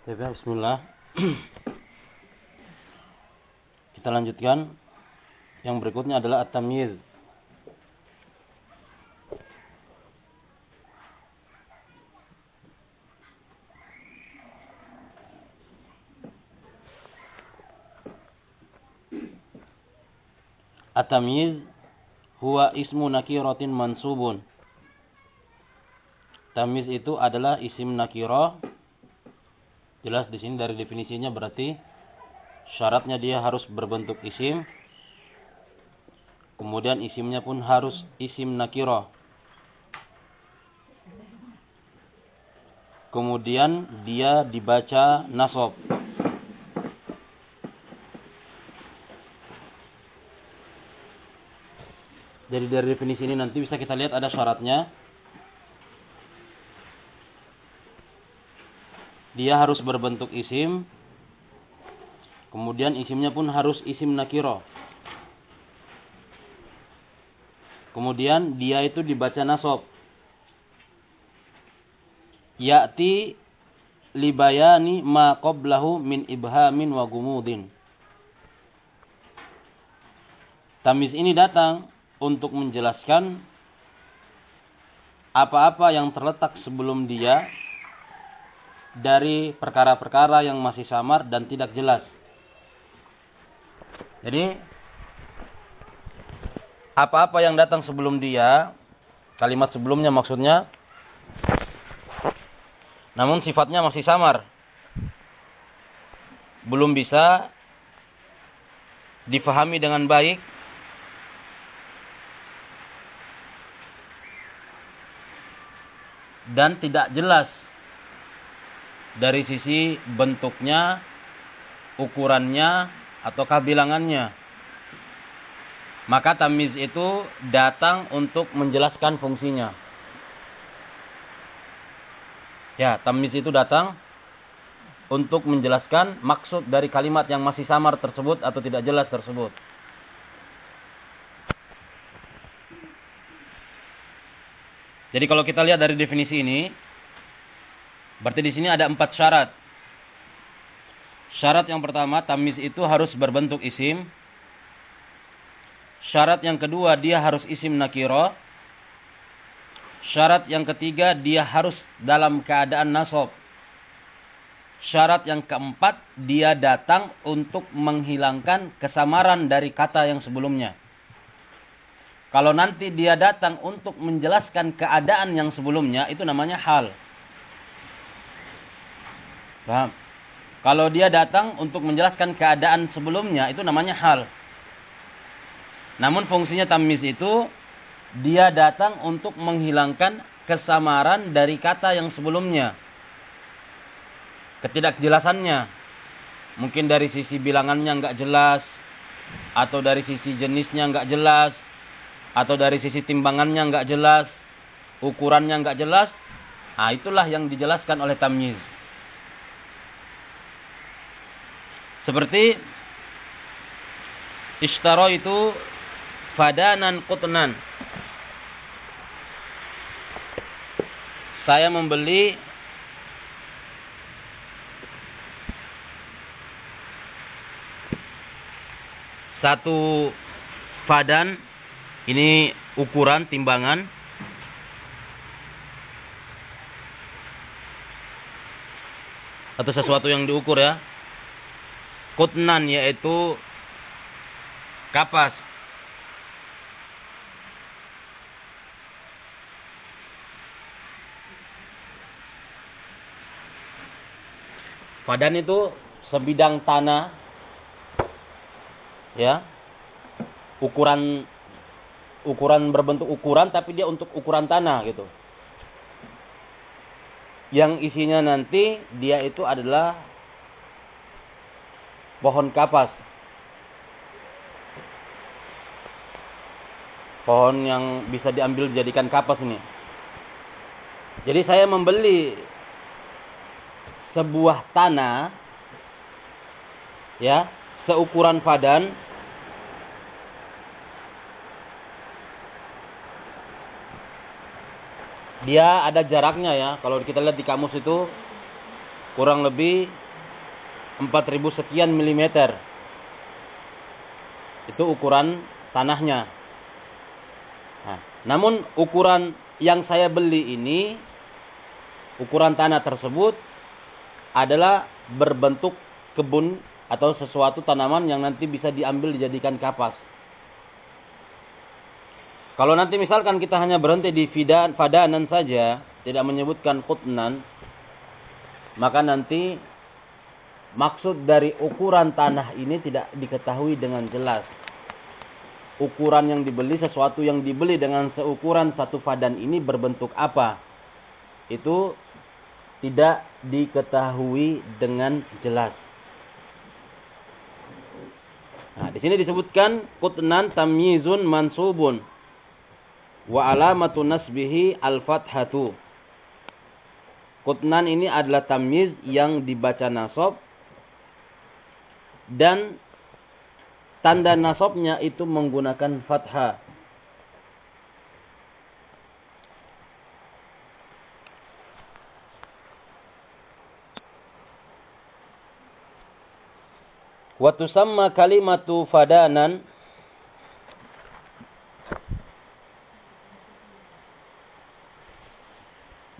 Baik, bismillah. Kita lanjutkan. Yang berikutnya adalah at-tamyiz. At-tamyiz huwa ismu nakiratin mansubun. Tamyiz itu adalah isim nakirah. Jelas di sini dari definisinya berarti syaratnya dia harus berbentuk isim. Kemudian isimnya pun harus isim nakirah. Kemudian dia dibaca nasab. Jadi dari definisi ini nanti bisa kita lihat ada syaratnya. Dia harus berbentuk isim. Kemudian isimnya pun harus isim nakiro. Kemudian dia itu dibaca nasab. Ya'ti libayani ma qablahu min ibhamin wa gumudin. Tamis ini datang untuk menjelaskan apa-apa yang terletak sebelum dia dari perkara-perkara yang masih samar dan tidak jelas. Jadi apa-apa yang datang sebelum dia, kalimat sebelumnya maksudnya namun sifatnya masih samar. Belum bisa difahami dengan baik dan tidak jelas dari sisi bentuknya, ukurannya, ataukah bilangannya. Maka tamiz itu datang untuk menjelaskan fungsinya. Ya, tamiz itu datang untuk menjelaskan maksud dari kalimat yang masih samar tersebut atau tidak jelas tersebut. Jadi kalau kita lihat dari definisi ini, berarti di sini ada empat syarat. Syarat yang pertama, tamiz itu harus berbentuk isim. Syarat yang kedua, dia harus isim nakiro. Syarat yang ketiga, dia harus dalam keadaan nasab. Syarat yang keempat, dia datang untuk menghilangkan kesamaran dari kata yang sebelumnya. Kalau nanti dia datang untuk menjelaskan keadaan yang sebelumnya, itu namanya hal. Paham? Kalau dia datang untuk menjelaskan keadaan sebelumnya, itu namanya hal. Namun fungsinya tamiz itu, dia datang untuk menghilangkan kesamaran dari kata yang sebelumnya. Ketidakjelasannya. Mungkin dari sisi bilangannya nggak jelas, atau dari sisi jenisnya nggak jelas, atau dari sisi timbangannya nggak jelas, ukurannya nggak jelas, nah itulah yang dijelaskan oleh tamyiz. Seperti ishtaro itu fadanan qutnan. Saya membeli satu fadan ini ukuran timbangan atau sesuatu yang diukur ya. Kutnan yaitu kapas. Padan itu sebidang tanah ya. Ukuran ukuran berbentuk ukuran tapi dia untuk ukuran tanah gitu. Yang isinya nanti dia itu adalah pohon kapas. Pohon yang bisa diambil dijadikan kapas ini. Jadi saya membeli sebuah tanah ya, seukuran padan dia ada jaraknya ya. Kalau kita lihat di kamus itu kurang lebih 4000 sekian milimeter. Itu ukuran tanahnya. Nah, namun ukuran yang saya beli ini ukuran tanah tersebut adalah berbentuk kebun atau sesuatu tanaman yang nanti bisa diambil dijadikan kapas. Kalau nanti misalkan kita hanya berhenti di fadanan saja, tidak menyebutkan kutnan, maka nanti maksud dari ukuran tanah ini tidak diketahui dengan jelas. Ukuran yang dibeli, sesuatu yang dibeli dengan seukuran satu fadan ini berbentuk apa? Itu tidak diketahui dengan jelas. Nah, di sini disebutkan kutnan tamyizun mansubun Wa alamatu nasbihi al-fathatu. Kutnan ini adalah tamyiz yang dibaca nasab dan tanda nasabnya itu menggunakan fathah. Wa tusamma kalimatu fadanan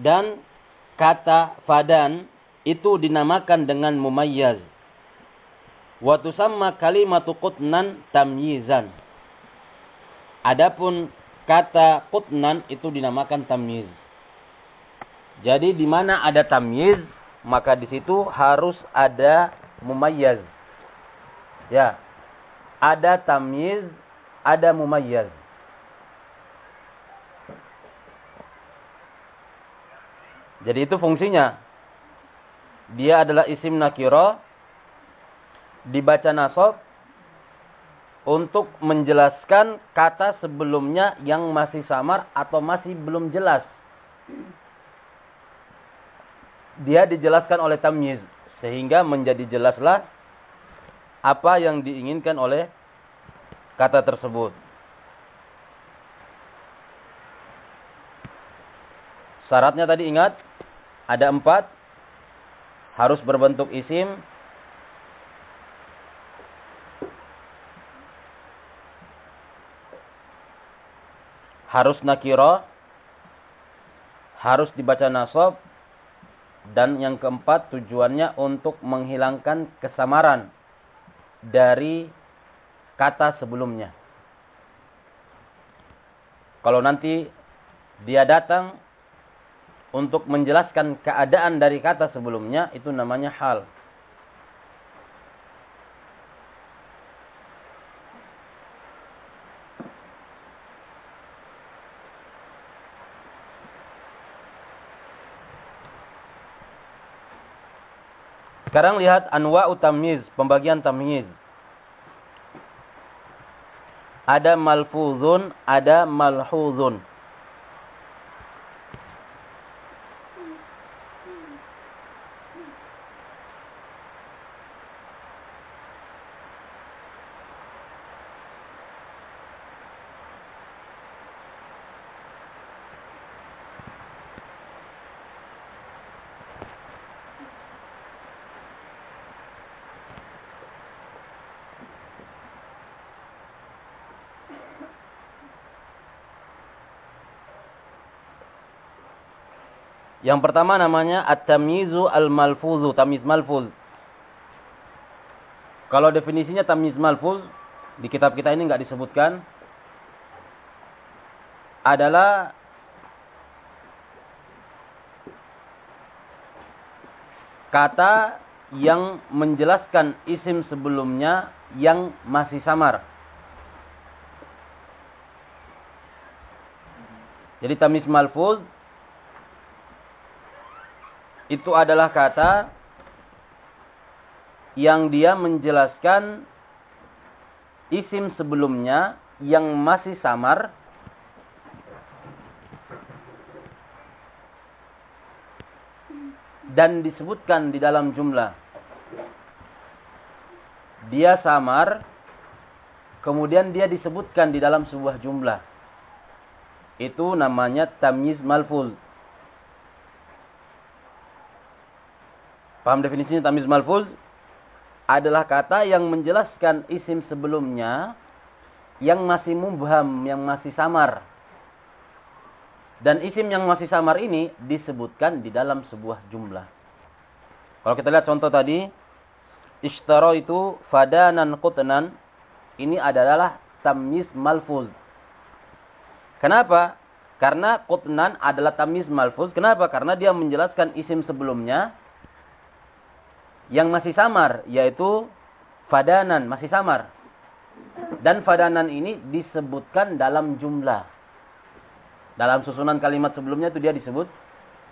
dan kata fadan itu dinamakan dengan mumayyaz. Wa tusamma kalimatu qutnan tamyizan. Adapun kata qutnan itu dinamakan tamyiz. Jadi di mana ada tamyiz, maka di situ harus ada mumayyaz. Ya. Ada tamyiz, ada mumayyaz. Jadi itu fungsinya. Dia adalah isim nakiro. Dibaca nasab. Untuk menjelaskan kata sebelumnya yang masih samar atau masih belum jelas. Dia dijelaskan oleh tamyiz. Sehingga menjadi jelaslah apa yang diinginkan oleh kata tersebut. Syaratnya tadi ingat ada empat. Harus berbentuk isim. Harus nakiro. Harus dibaca nasab. Dan yang keempat tujuannya untuk menghilangkan kesamaran dari kata sebelumnya. Kalau nanti dia datang untuk menjelaskan keadaan dari kata sebelumnya itu namanya hal. Sekarang lihat anwa utamiz, pembagian tamyiz. Ada malfuzun, ada malhuzun. Yang pertama namanya at-tamyizu al-malfuzu, tamyiz malfuz. Kalau definisinya tamyiz malfuz di kitab kita ini enggak disebutkan adalah kata yang menjelaskan isim sebelumnya yang masih samar. Jadi tamyiz malfuz itu adalah kata yang dia menjelaskan isim sebelumnya yang masih samar dan disebutkan di dalam jumlah. Dia samar, kemudian dia disebutkan di dalam sebuah jumlah. Itu namanya tamyiz malfuz. Paham definisinya tamiz malfuz? Adalah kata yang menjelaskan isim sebelumnya yang masih mubham, yang masih samar. Dan isim yang masih samar ini disebutkan di dalam sebuah jumlah. Kalau kita lihat contoh tadi, ishtaro itu fadanan qutnan, ini adalah tamyiz malfuz. Kenapa? Karena qutnan adalah tamyiz malfuz. Kenapa? Karena dia menjelaskan isim sebelumnya yang masih samar, yaitu fadanan, masih samar. Dan fadanan ini disebutkan dalam jumlah. Dalam susunan kalimat sebelumnya itu dia disebut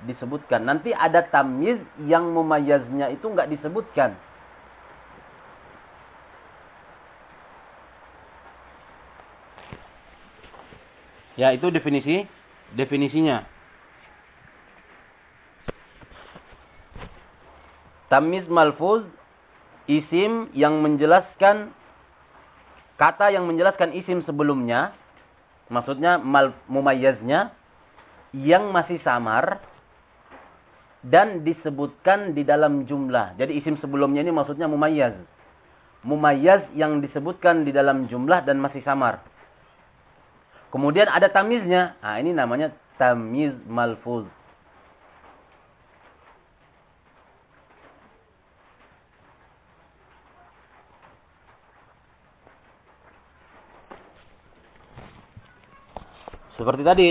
disebutkan. Nanti ada tamyiz yang memayaznya itu enggak disebutkan. Ya, itu definisi definisinya. Tamyiz malfuz isim yang menjelaskan kata yang menjelaskan isim sebelumnya maksudnya mal, mumayyaznya yang masih samar dan disebutkan di dalam jumlah. Jadi isim sebelumnya ini maksudnya mumayyaz. Mumayyaz yang disebutkan di dalam jumlah dan masih samar. Kemudian ada tamiznya. Nah, ini namanya tamiz malfuz. Seperti tadi,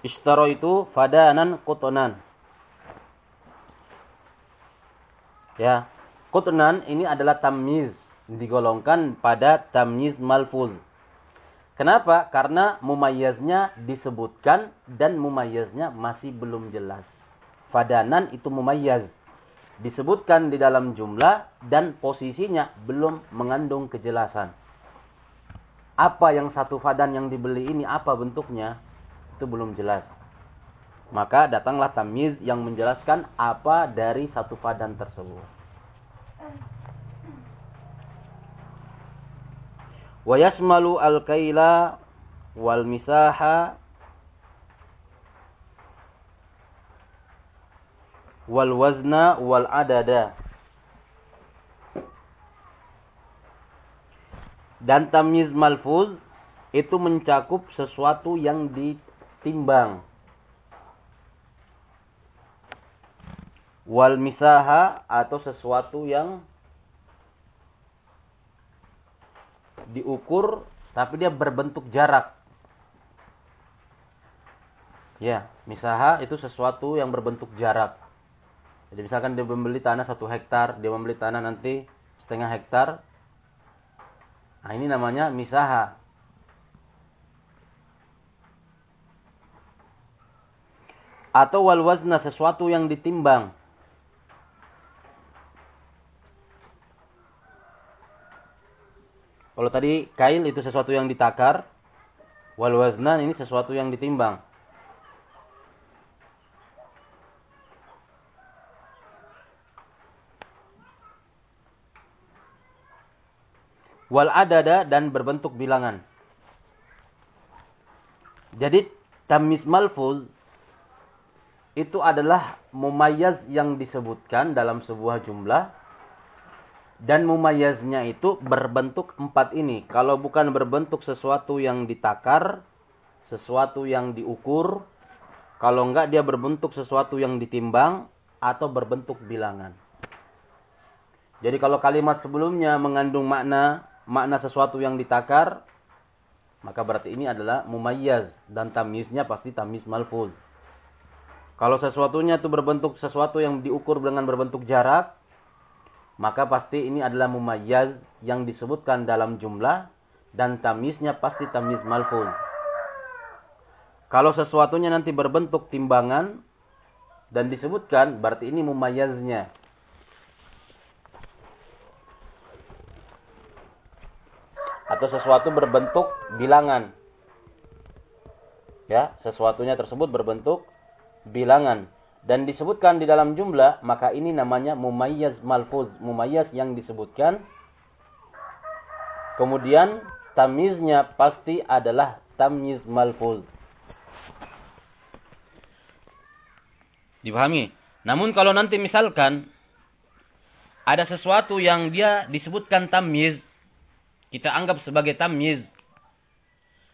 ishtaro itu fadanan kotonan. Ya, kotonan ini adalah tamyiz digolongkan pada tamyiz malfuz. Kenapa? Karena mumayyaznya disebutkan dan mumayyaznya masih belum jelas. Fadanan itu mumayyaz. Disebutkan di dalam jumlah dan posisinya belum mengandung kejelasan apa yang satu fadan yang dibeli ini apa bentuknya itu belum jelas. Maka datanglah tamiz yang menjelaskan apa dari satu fadan tersebut. Wa yasmalu al-kaila wal misaha wal wazna wal adada. Dan tamyiz malfuz itu mencakup sesuatu yang ditimbang. Wal misaha atau sesuatu yang diukur tapi dia berbentuk jarak. Ya, misaha itu sesuatu yang berbentuk jarak. Jadi misalkan dia membeli tanah satu hektar, dia membeli tanah nanti setengah hektar, Nah, ini namanya misaha. Atau wal wazna sesuatu yang ditimbang. Kalau tadi kail itu sesuatu yang ditakar, wal wazna ini sesuatu yang ditimbang. Wal adada dan berbentuk bilangan. Jadi tamis malfuz itu adalah mumayyaz yang disebutkan dalam sebuah jumlah dan mumayyaznya itu berbentuk empat ini. Kalau bukan berbentuk sesuatu yang ditakar, sesuatu yang diukur, kalau enggak dia berbentuk sesuatu yang ditimbang atau berbentuk bilangan. Jadi kalau kalimat sebelumnya mengandung makna makna sesuatu yang ditakar, maka berarti ini adalah mumayyaz dan tamyiznya pasti tamyiz malfuz. Kalau sesuatunya itu berbentuk sesuatu yang diukur dengan berbentuk jarak, maka pasti ini adalah mumayyaz yang disebutkan dalam jumlah dan tamyiznya pasti tamyiz malfuz. Kalau sesuatunya nanti berbentuk timbangan dan disebutkan, berarti ini mumayyaznya. Atau sesuatu berbentuk bilangan. Ya, sesuatunya tersebut berbentuk bilangan dan disebutkan di dalam jumlah, maka ini namanya mumayyaz malfuz, mumayyaz yang disebutkan. Kemudian tamiznya pasti adalah tamyiz malfuz. Dipahami? Namun kalau nanti misalkan ada sesuatu yang dia disebutkan tamyiz, kita anggap sebagai tamyiz.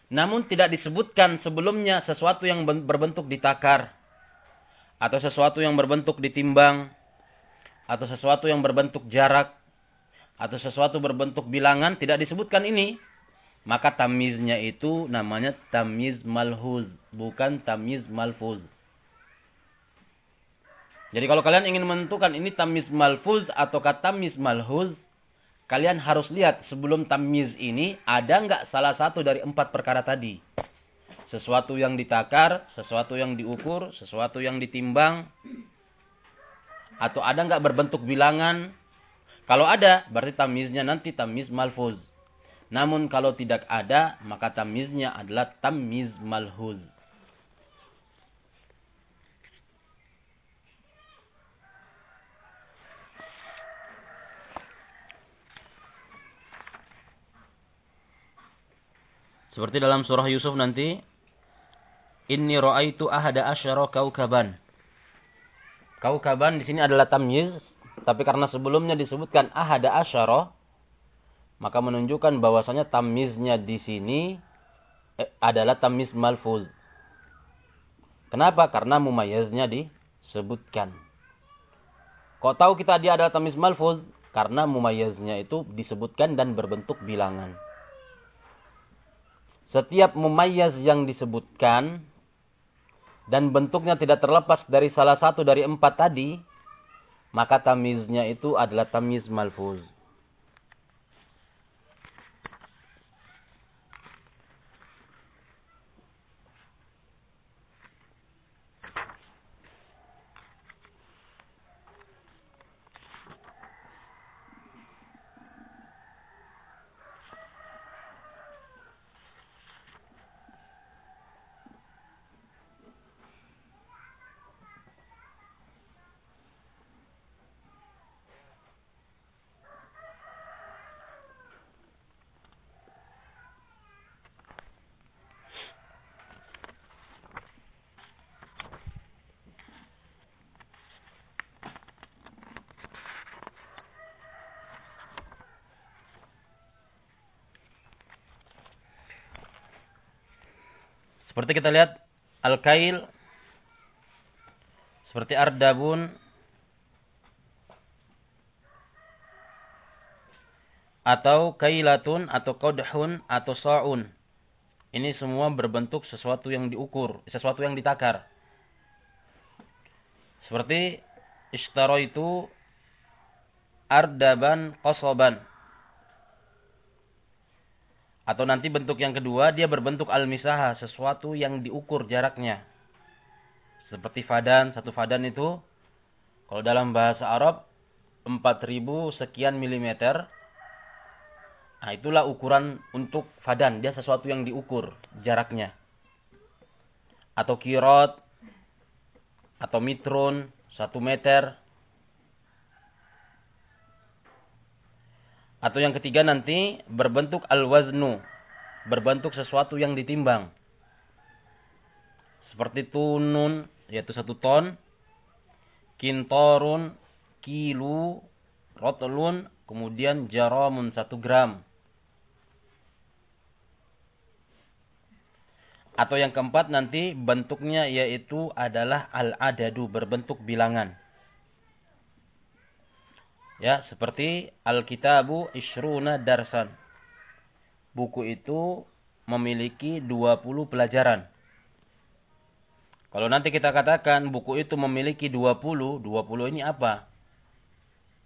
Namun tidak disebutkan sebelumnya sesuatu yang berbentuk ditakar. Atau sesuatu yang berbentuk ditimbang. Atau sesuatu yang berbentuk jarak. Atau sesuatu berbentuk bilangan tidak disebutkan ini. Maka tamiznya itu namanya tamiz malhuz bukan tamiz malfuz. Jadi kalau kalian ingin menentukan ini tamiz malfuz atau kata tamiz malhuz, kalian harus lihat sebelum tamiz ini ada nggak salah satu dari empat perkara tadi. Sesuatu yang ditakar, sesuatu yang diukur, sesuatu yang ditimbang, atau ada nggak berbentuk bilangan. Kalau ada, berarti tamiznya nanti tamiz malfuz. Namun kalau tidak ada, maka tamiznya adalah tamiz malhuz. Seperti dalam surah Yusuf nanti, Inni ra'aitu ahada asyara kaukaban. Kaukaban di sini adalah tamyiz, tapi karena sebelumnya disebutkan ahada asyara, maka menunjukkan bahwasanya tamyiznya di sini eh, adalah tamyiz malfuz. Kenapa? Karena mumayyaznya disebutkan. Kok tahu kita dia adalah tamyiz malfuz? Karena mumayyaznya itu disebutkan dan berbentuk bilangan. Setiap mumayyaz yang disebutkan dan bentuknya tidak terlepas dari salah satu dari empat tadi, maka tamiznya itu adalah tamiz malfuz. Seperti kita lihat al-kail seperti ardabun atau kailatun atau qadhun atau sa'un. Ini semua berbentuk sesuatu yang diukur, sesuatu yang ditakar. Seperti itu ardaban qasaban. Atau nanti bentuk yang kedua, dia berbentuk al-misaha, sesuatu yang diukur jaraknya. Seperti fadan, satu fadan itu, kalau dalam bahasa Arab, 4000 sekian milimeter. Nah, itulah ukuran untuk fadan. Dia sesuatu yang diukur jaraknya. Atau kirot, atau mitron, satu meter. Atau yang ketiga nanti berbentuk al-waznu. Berbentuk sesuatu yang ditimbang. Seperti tunun, yaitu satu ton. Kintorun, kilu, rotulun, kemudian jaramun, satu gram. Atau yang keempat nanti bentuknya yaitu adalah al-adadu, berbentuk bilangan. Ya, seperti Alkitabu Isruna Darsan. Buku itu memiliki 20 pelajaran. Kalau nanti kita katakan buku itu memiliki 20, 20 ini apa?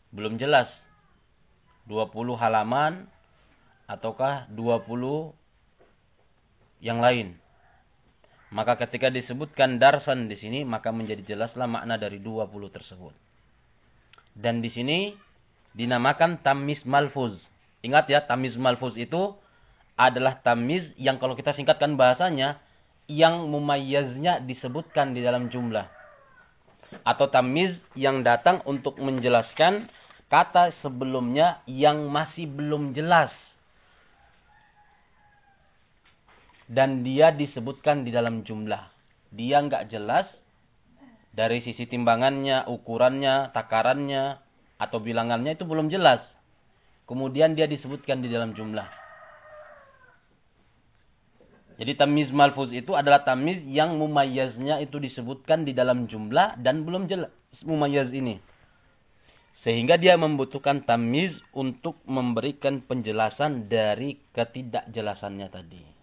Belum jelas. 20 halaman ataukah 20 yang lain. Maka ketika disebutkan darsan di sini, maka menjadi jelaslah makna dari 20 tersebut. Dan di sini dinamakan tamiz malfuz. Ingat ya, tamiz malfuz itu adalah tamiz yang kalau kita singkatkan bahasanya, yang mumayyaznya disebutkan di dalam jumlah. Atau tamiz yang datang untuk menjelaskan kata sebelumnya yang masih belum jelas. Dan dia disebutkan di dalam jumlah. Dia nggak jelas, dari sisi timbangannya, ukurannya, takarannya, atau bilangannya itu belum jelas. Kemudian dia disebutkan di dalam jumlah. Jadi tamiz malfuz itu adalah tamiz yang mumayyaznya itu disebutkan di dalam jumlah dan belum jelas mumayyaz ini. Sehingga dia membutuhkan tamiz untuk memberikan penjelasan dari ketidakjelasannya tadi.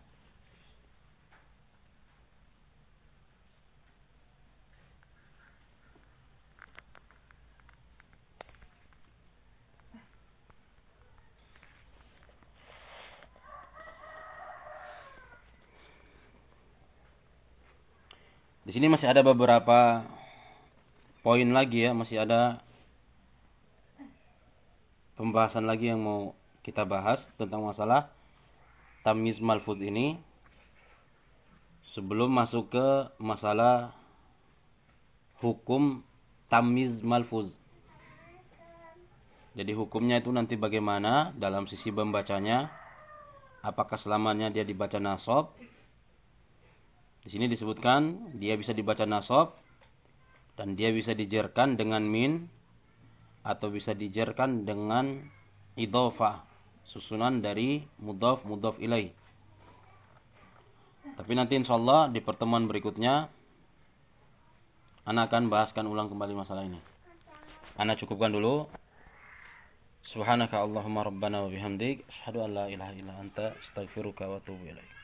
Di sini masih ada beberapa poin lagi ya, masih ada pembahasan lagi yang mau kita bahas tentang masalah tamiz malfuz ini. Sebelum masuk ke masalah hukum tamiz malfuz. Jadi hukumnya itu nanti bagaimana dalam sisi pembacanya. Apakah selamanya dia dibaca nasab di sini disebutkan dia bisa dibaca nasab dan dia bisa dijerkan dengan min atau bisa dijerkan dengan idhofah susunan dari mudhaf mudhaf ilaih. Tapi nanti insya Allah di pertemuan berikutnya Ana akan bahaskan ulang kembali masalah ini. Ana cukupkan dulu. Subhanaka Allahumma rabbana wa bihamdik. Asyhadu an la ilaha illa anta astaghfiruka wa atubu ilaik.